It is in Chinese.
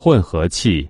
混合器